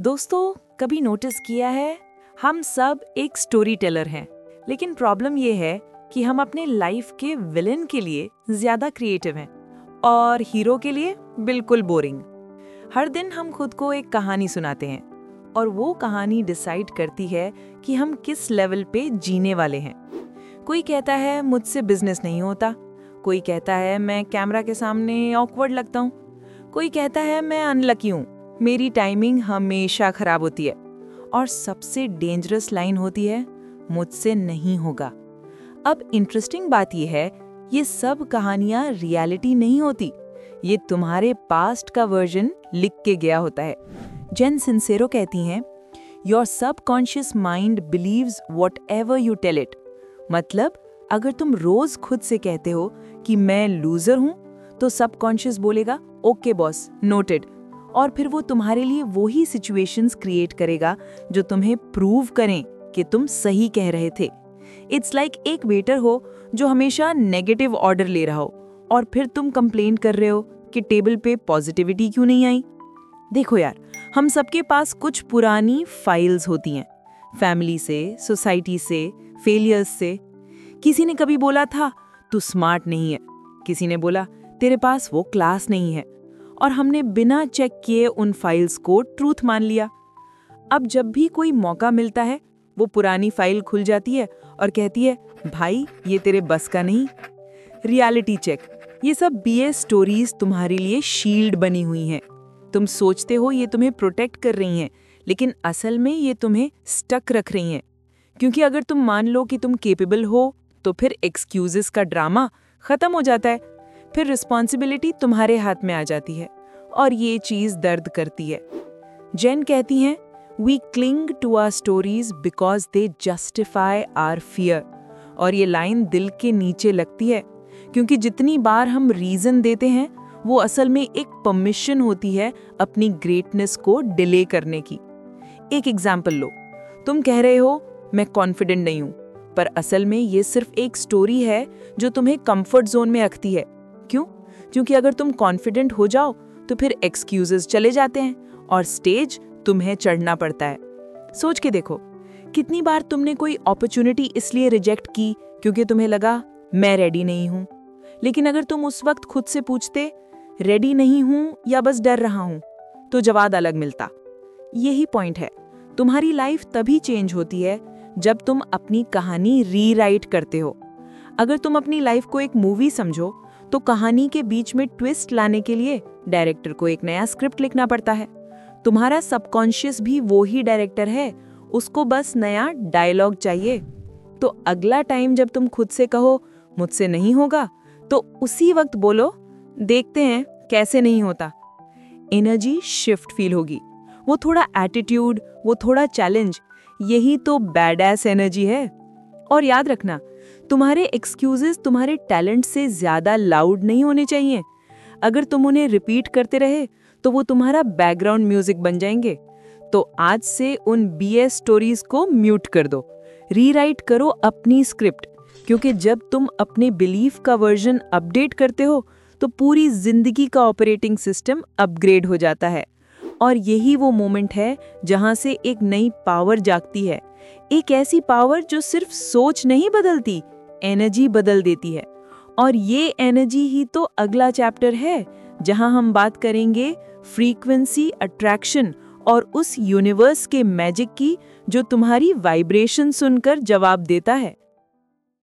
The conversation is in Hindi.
दोस्तों, कभी नोटिस किया है? हम सब एक स्टोरी टेलर हैं। लेकिन प्रॉब्लम ये है कि हम अपने लाइफ के विलन के लिए ज़्यादा क्रिएटिव हैं और हीरो के लिए बिल्कुल बोरिंग हर दिन हम खुद को एक कहानी सुनाते हैं और वो कहानी डिसाइड करती है कि हम किस लेवल पे जीने वाले हैं। कोई कहता है, मुझसे बिज़नेस नहीं होता। कोई कहता है, मैं कैमरा के सामने ऑकवर्ड लगता हूँ। कोई कहता है, मैं अनलकी हूँ। मेरी टाइमिंग हमेशा खराब होती है। और सबसे डेंजरस लाइन होती है, मुझसे नहीं होगा। अब इंटरेस्टिंग बात यह है, ये सब कहानियाँ रियलिटी नहीं होती। ये तुम्हारे पास्ट का वर्जन लिख के गया होता है। जेन सिंसेरो कहती हैं your subconscious mind believes whatever you tell it मतलब अगर तुम रोज खुद से कहते हो कि मैं लूजर हूँ तो सबकॉन्शियस बोलेगा ओके बॉस नोटेड और फिर वो तुम्हारे लिए वो ही सिचुएशंस क्रिएट करेगा, जो तुम्हें प्रूव करें कि तुम सही कह रहे थे। इट्स लाइक like एक वेटर हो, जो हमेशा नेगेटिव ऑर्डर ले रहा हो, और फिर तुम कंप्लेन कर रहे हो कि टेबल पे पॉजिटिविटी क्यों नहीं आई? देखो यार, हम सबके पास कुछ पुरानी फाइल्स होती हैं। फैमिली से सोसाइटी से फेलियर्स से। किसी ने कभी बोला, था, तू स्मार्ट नहीं है। किसी ने बोला, तेरे पास वो क्लास नहीं है। और हमने बिना चेक किए उन फाइल्स को ट्रूथ मान लिया। अब जब भी कोई मौका मिलता है, वो पुरानी फ़ाइल खुल जाती है और कहती है, भाई, ये तेरे बस का नहीं। रियलिटी चेक ये सब बी स्टोरीज तुम्हारे लिए शील्ड बनी हुई हैं। तुम सोचते हो ये तुम्हें प्रोटेक्ट कर रही हैं, लेकिन असल में ये तुम्हें स्टक रख रही हैं। क्योंकि अगर तुम मान लो कि तुम केपेबल हो तो फिर एक्सक्यूजेस का ड्रामा खत्म हो जाता है। फिर रिस्पॉन्सिबिलिटी तुम्हारे हाथ में आ जाती है और ये चीज़ दर्द करती है। जेन कहती हैं we cling to our stories because they justify our fear और ये लाइन दिल के नीचे लगती है, क्योंकि जितनी बार हम रीजन देते हैं, वो असल में एक परमिशन होती है अपनी ग्रेटनेस को डिले करने की। एक एग्ज़ाम्पल लो। तुम कह रहे हो, मैं कॉन्फिडेंट नहीं हूँ, पर असल में ये सिर्फ़ एक स्टोरी है जो तुम्हें कंफर्ट जोन में रखती है। क्योंकि अगर तुम कॉन्फिडेंट हो जाओ तो फिर एक्सक्यूजेस चले जाते हैं और स्टेज तुम्हें चढ़ना पड़ता है। सोच के देखो, कितनी बार तुमने कोई अपॉर्चुनिटी इसलिए रिजेक्ट की क्योंकि तुम्हें लगा, मैं रेडी नहीं हूँ। लेकिन अगर तुम उस वक्त खुद से पूछते रेडी नहीं हूँ या बस डर रहा हूँ? तो जवाब अलग मिलता। यही पॉइंट है। तुम्हारी लाइफ तभी चेंज होती है जब तुम अपनी कहानी रीराइट करते हो। अगर तुम अपनी लाइफ को एक मूवी समझो तो कहानी के बीच में ट्विस्ट लाने के लिए डायरेक्टर को एक नया स्क्रिप्ट लिखना पड़ता है। तुम्हारा सबकॉन्शियस भी वो ही डायरेक्टर है, उसको बस नया डायलॉग चाहिए। तो अगला टाइम जब तुम खुद से कहो, मुझसे नहीं होगा तो उसी वक्त बोलो, देखते हैं, कैसे नहीं होता? एनर्जी शिफ्ट फील होगी। वो थोड़ा एटीट्यूड वो थोड़ा चैलेंज यही तो बैड एस एनर्जी है। और याद रखना, तुम्हारे एक्सक्यूजेस तुम्हारे टैलेंट से ज़्यादा लाउड नहीं होने चाहिए। अगर तुम उन्हें रिपीट करते रहे तो वो तुम्हारा बैकग्राउंड म्यूज़िक बन जाएँगे। तो आज से उन बी स्टोरीज को म्यूट कर दो। रीराइट करो अपनी स्क्रिप्ट क्योंकि जब तुम अपने बिलीफ का वर्जन अपडेट करते हो तो पूरी ज़िंदगी का ऑपरेटिंग सिस्टम अपग्रेड हो जाता है। और यही वो मोमेंट है जहाँ से एक नई पावर जागती है। एक ऐसी पावर जो सिर्फ़ सोच नहीं बदलती एनर्जी बदल देती है। और ये एनर्जी ही तो अगला चैप्टर है, जहाँ हम बात करेंगे फ्रीक्वेंसी अट्रैक्शन और उस यूनिवर्स के मैजिक की, जो तुम्हारी वाइब्रेशन सुनकर जवाब देता है।